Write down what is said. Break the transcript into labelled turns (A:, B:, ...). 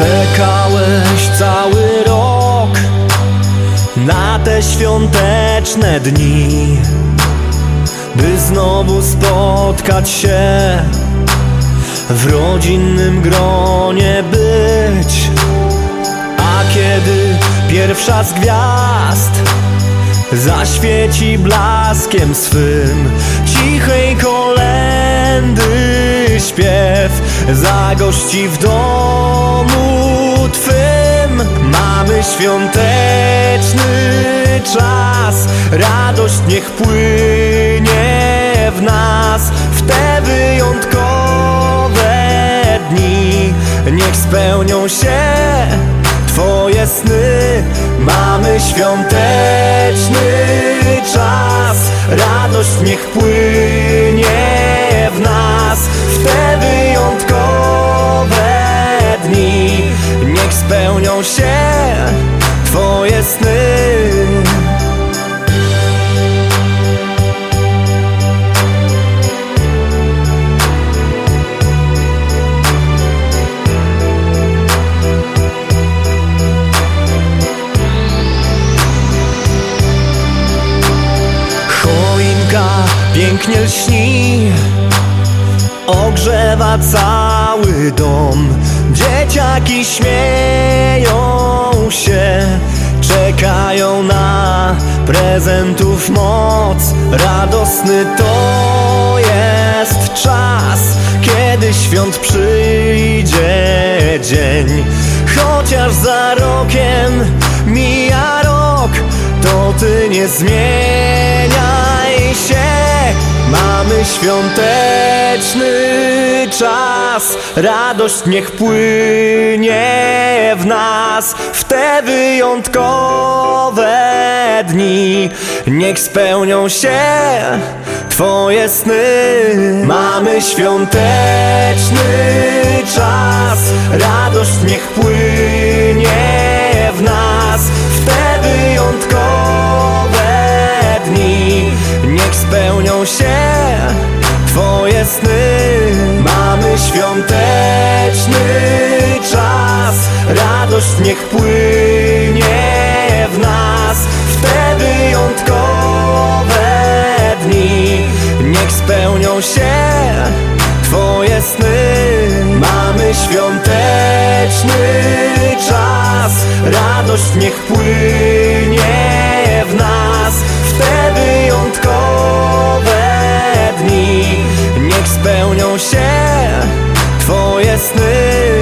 A: Czekałeś cały rok na te świąteczne dni, by znowu spotkać się w rodzinnym gronie być. A kiedy pierwsza z gwiazd zaświeci blaskiem swym cichej kolendy śpiew zagości w domu. Mamy świąteczny czas, radość niech płynie w nas. W te wyjątkowe dni. Niech spełnią się. Twoje sny. Mamy świąteczny czas. Radość niech płynie spełnią się Twoje sny. Pięknie lśni Ogrzewa cały dom. Dzieciaki śmieją się Czekają na prezentów moc. Radosny to jest czas Kiedy świąt przyjdzie dzień. Chociaż za rokiem mija rok To ty nie zmieniaj się Mamy świąteczny czas. Radość niech płynie w nas. W te wyjątkowe dni Niech spełnią się Twoje sny. Mamy świąteczny czas. Radość niech płynie Mamy świąteczny czas. Radość niech płynie w nas. W te wyjątkowe dni Niech spełnią się Twoje sny. Mamy świąteczny czas. Radość niech płynie twoje sny.